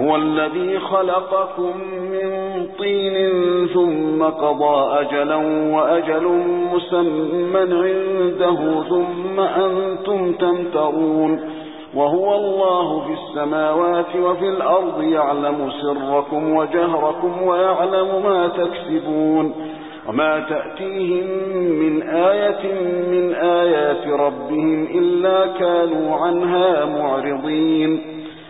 هو الذي خلقكم من طين ثم قضى أجلا وأجل مسمى عنده ثم أنتم تمترون وهو الله في السماوات وفي الأرض يعلم سركم وجهركم ويعلم ما تكسبون وما تأتيهم من آية من آيات ربهم إلا كانوا عنها معرضين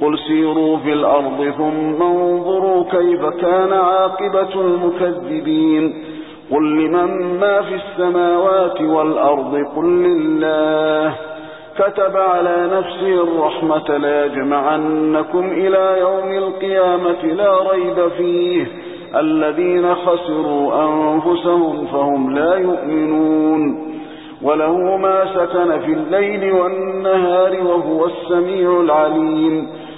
قل سيروا في الأرض ثم انظروا كيف كان عاقبة المكذبين. قل لمن ما في السماوات والأرض؟ قل لله. كتب على نفسه الرحمة لا يجمعنكم إلى يوم القيامة لا ريب فيه. الذين خسروا أنفسهم فهم لا يؤمنون. وله ما سكن في الليل والنهار وهو السميع العليم.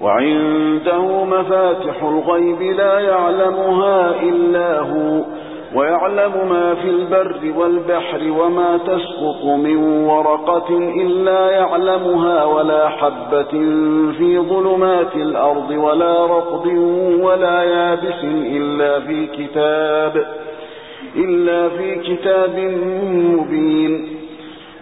وعنده مفاتح الغيب لا يعلمها إلا هو ويعلم ما في البر والبحر وما تسقط من ورقة إلا يعلمها ولا حبة في ظلمات الأرض ولا رقض ولا يابس إلا في كتاب إلا في كتاب مبين.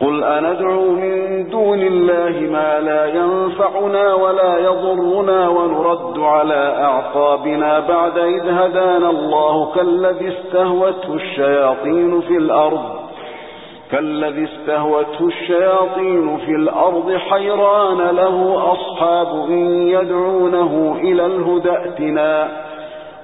قل أندعو من دون الله ما لا ينفعنا ولا يضرنا ونرد على أعقابنا بعد إذ هدانا الله كالذي استهوته الشياطين في الأرض كالذي استهوته الشياطين في الأرض حيران له أصحاب يدعونه إلى الهدى ائتنا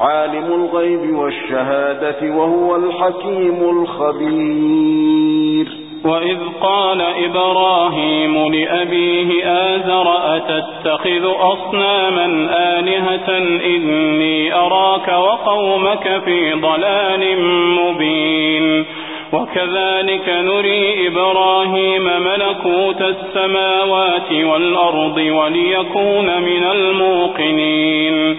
عالم الغيب والشهادة وهو الحكيم الخبير. وإذ قال إبراهيم لأبيه آزر أتتخذ أصناما آلهة إني أراك وقومك في ضلال مبين. وكذلك نري إبراهيم ملكوت السماوات والأرض وليكون من الموقنين.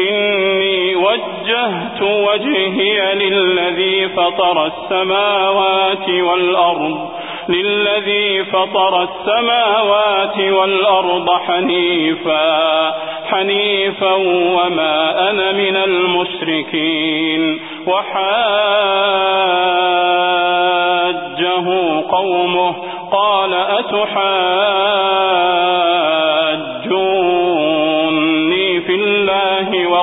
إني وجهت وجهي للذي فطر السماوات والأرض للذي فطر السماوات والأرض حنيفا حنيفا وما أنا من المشركين. وحاجه قومه قال أتحاجوني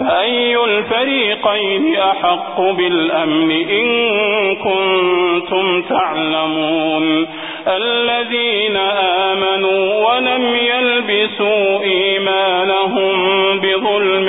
فأي الفريقين أحق بالأمن إن كنتم تعلمون الذين آمنوا ولم يلبسوا إيمانهم بظلم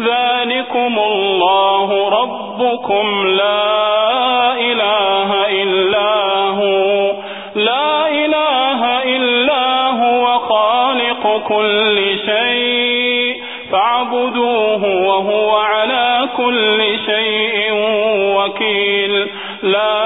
ذلكم الله ربكم لا إله إلا هو. لا إله إلا هو خالق كل شيء. فاعبدوه وهو على كل شيء وكيل. لا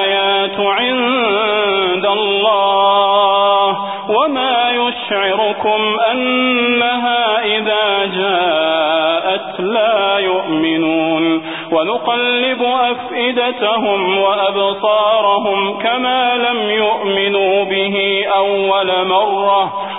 يشعركم أنها إذا جاءت لا يؤمنون ونقلب أفئدتهم وأبصارهم كما لم يؤمنوا به أول مرة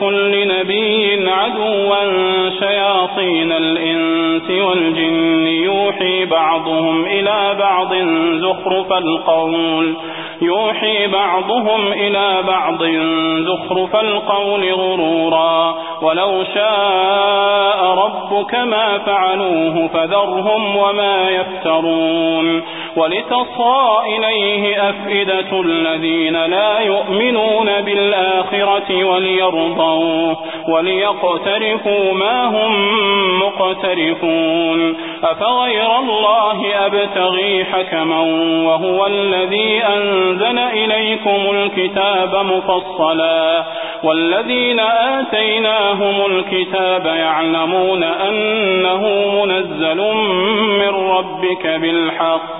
لكل نبي عدوا شياطين الإنس والجن يوحي بعضهم إلى بعض زخرف القول يوحي بعضهم إلى بعض زخرف القول غرورا ولو شاء ربك ما فعلوه فذرهم وما يفترون ولتصى إليه أفئدة الذين لا يؤمنون بالآخرة وليرضوا وليقترفوا ما هم مقترفون أفغير الله أبتغي حكما وهو الذي أنزل إليكم الكتاب مفصلا والذين آتيناهم الكتاب يعلمون أنه منزل من ربك بالحق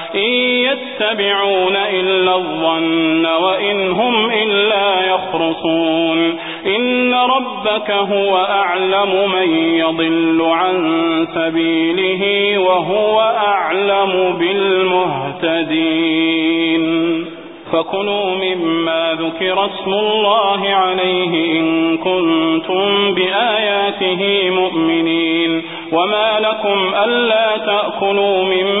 إن يتبعون إلا الظن وإن هم إلا يخرصون. إن ربك هو أعلم من يضل عن سبيله وهو أعلم بالمهتدين. فكلوا مما ذكر اسم الله عليه إن كنتم بآياته مؤمنين. وما لكم ألا تأكلوا مما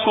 أوتي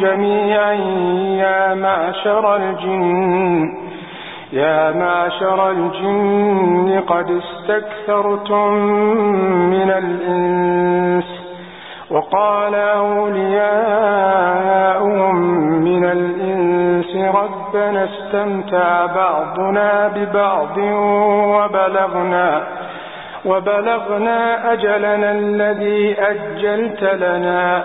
جميعا يا معشر الجن يا معشر الجن قد استكثرتم من الإنس وقال أولياؤهم من الإنس ربنا استمتع بعضنا ببعض وبلغنا وبلغنا أجلنا الذي أجلت لنا.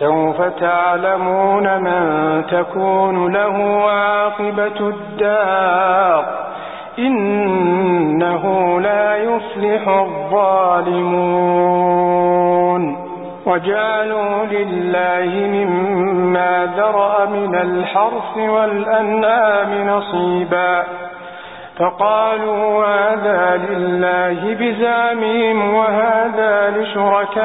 فسوف تعلمون من تكون له عاقبة الدار. إنه لا يفلح الظالمون. وجعلوا لله مما ذرأ من الحرث والأنعام نصيبا. فقالوا هذا لله بزعمهم وهذا لشركائنا.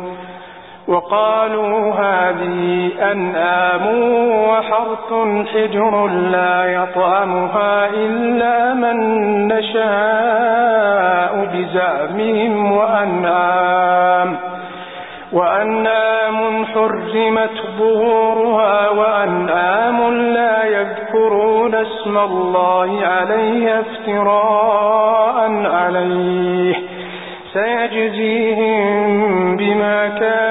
وقالوا هذه أنآم وحرث حجر لا يطعمها إلا من نشاء بزعمهم وأنعام وأنعام حرمت ظهورها وأنعام لا يذكرون اسم الله عليه افتراء عليه. سيجزيهم بما كانوا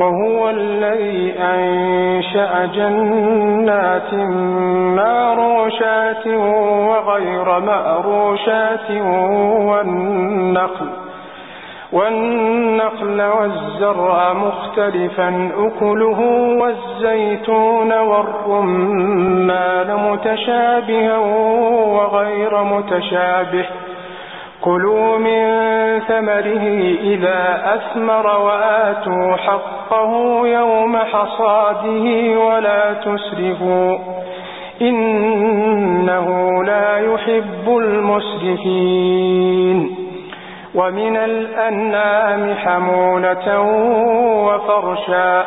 وهو الذي أنشأ جنات ماروشات وغير مأروشات والنخل والنخل والزرع مختلفا أكله والزيتون والرمان متشابها وغير متشابه. كلوا من ثمره إذا أثمر وآتوا حقه يوم حصاده ولا تسرفوا إنه لا يحب المسرفين ومن الأنعام حمولة وفرشا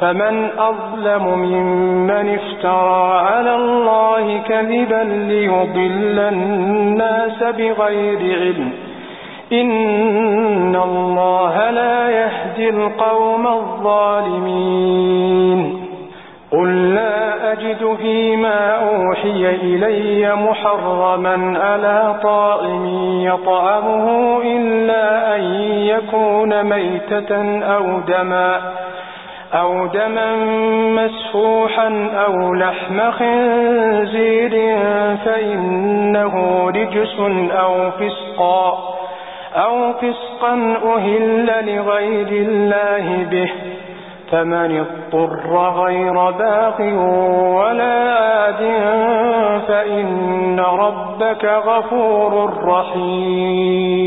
فمن أظلم ممن افترى على الله كذبا ليضل الناس بغير علم. إن الله لا يهدي القوم الظالمين. قل لا أجد فيما أوحي إلي محرما على طائم يطعمه إلا أن يكون ميتة أو دما. أو دما مسفوحا أو لحم خنزير فإنه رجس أو فسقا أو فسقا أهل لغير الله به فمن اضطر غير باق ولا عاد فإن ربك غفور رحيم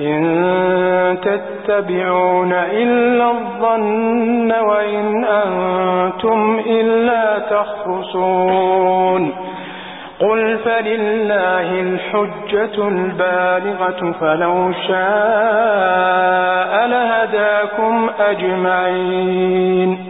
إن تتبعون إلا الظن وإن أنتم إلا تخرصون. قل فلله الحجة البالغة فلو شاء لهداكم أجمعين.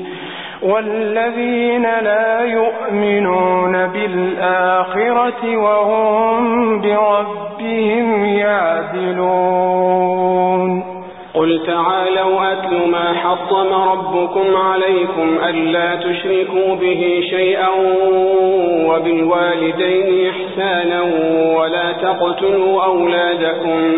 والذين لا يؤمنون بالآخرة وهم بربهم يعدلون. قل تعالوا أتل ما حطم ربكم عليكم ألا تشركوا به شيئا وبالوالدين إحسانا ولا تقتلوا أولادكم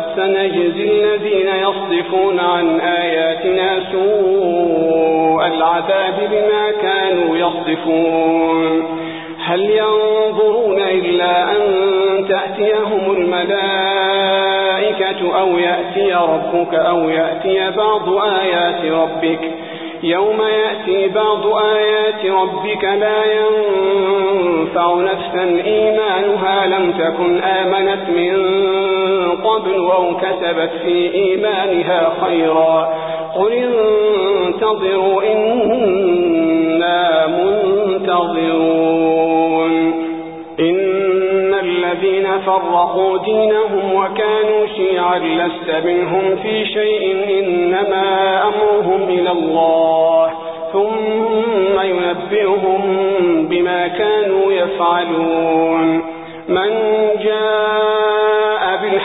سنجزي الذين يصدفون عن آياتنا سوء العذاب بما كانوا يصدفون. هل ينظرون إلا أن تأتيهم الملائكة أو يأتي ربك أو يأتي بعض آيات ربك؟ يوم يأتي بعض آيات ربك لا ينفع نفسا إيمانها لم تكن آمنت من قبل أو كتبت في إيمانها خيرا. قل انتظروا إنا منتظرون. إن الذين فرقوا دينهم وكانوا شيعا لست منهم في شيء إنما أمرهم إلى الله. ثم ينبئهم بما كانوا يفعلون. من جاء